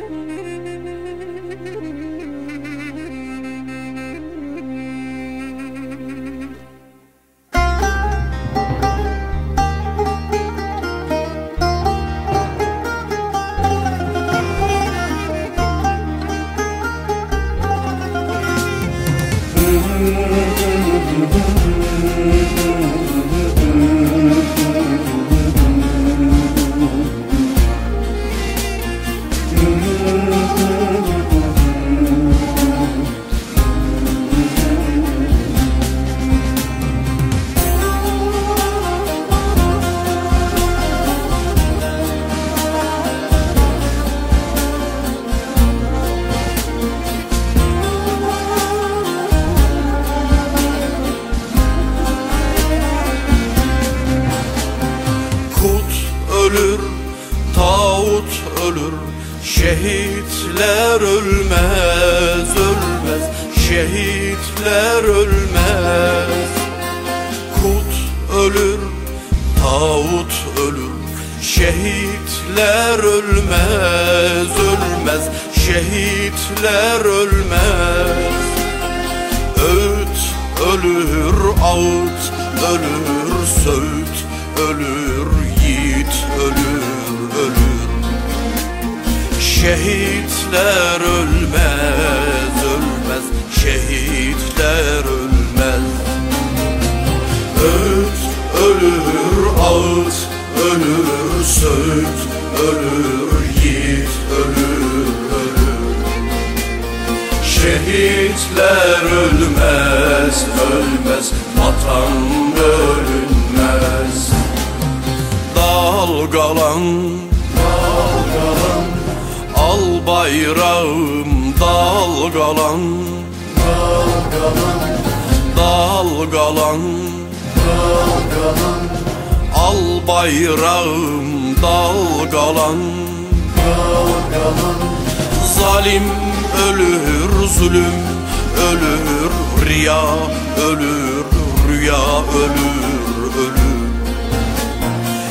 Música ölür Şehitler ölmez, ölmez. Şehitler ölmez. Kut ölür, tağut ölür. Şehitler ölmez, ölmez. Şehitler ölmez. Öğüt ölür, ağıt ölür, söğüt ölür, yiğit ölür, ölür Şehitler ölmez, ölmez. Şehitler ölmez. Öğüt ölür, ağıt ölür, söğüt ölür, yiğit ölür, ölür. Şehitler ölmez, ölmez. Vatan bölünmez Dalgalan, dalgalan Al bayrağım dalgalan. Dalgalan, dalgalan Dalgalan Al bayrağım dalgalan. Dalgalan Zalim ölür, zulüm ölür, riya ölür, rüya ölür, ölür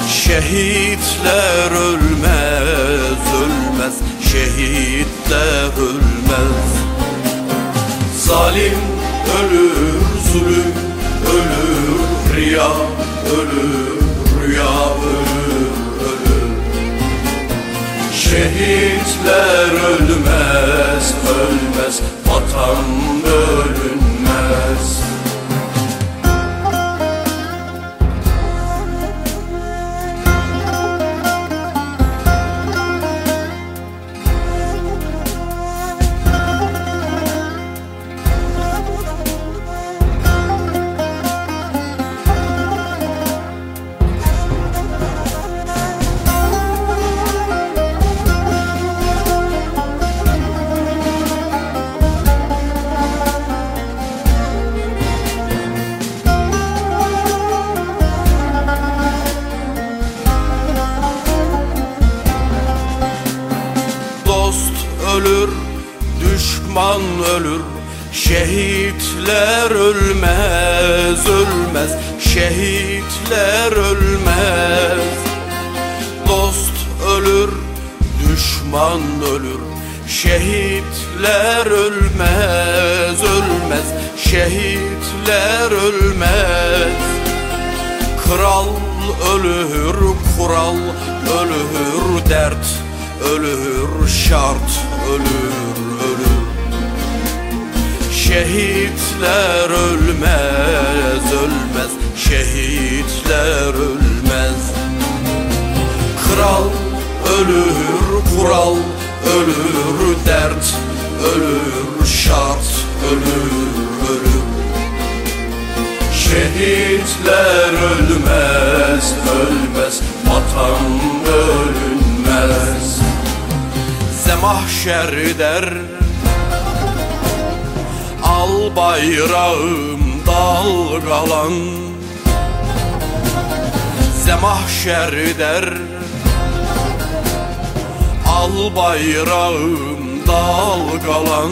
Şehitler ölmez, ölmez, şehitler ölmez Zalim ölür, zulüm ölür, riya ölür, rüya ölür, ölür. Şehitler ölmez, ölmez, vatan bölünmez düşman ölür Şehitler ölmez, ölmez. Şehitler ölmez. Dost ölür, düşman ölür. Şehitler ölmez, ölmez. Şehitler ölmez. Kral ölür, kural ölür, dert ölür, şart ölür, Şehitler ölmez, ölmez. Şehitler ölmez. Kral ölür, kural ölür, dert ölür, şart ölür, ölür. Şehitler ölmez, ölmez. Vatan bölünmez Zemahşer der bayrağım dalgalan. Zemahşer der Al bayrağım dalgalan.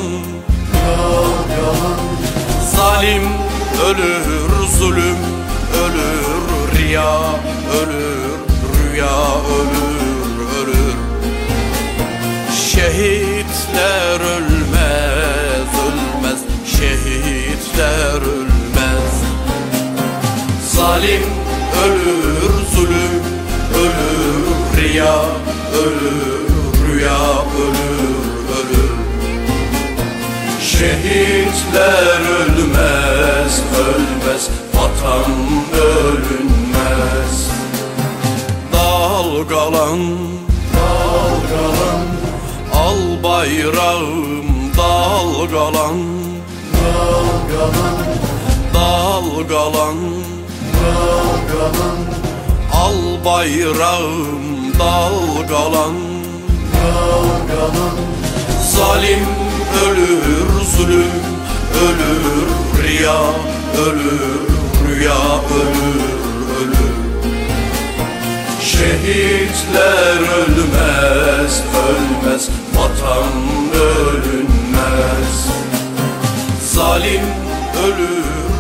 Zalim ölür, zulüm ölür, riya ölür, rüya ölür, Zalim ölür, zulüm ölür, riya ölür, rüya ölür, ölür Şehitler ölmez, ölmez Vatan ölünmez. Dalgalan, dalgalan. Al bayrağım dalgalan. Dalgalan. Dalgalan Dalgalan Al bayrağım dalgalan. Dalgalan. Zalim ölür zulüm ölür riya ölür rüya ölür ölür Şehitler ölmez ölmez vatan ölünmez. Zalim ölür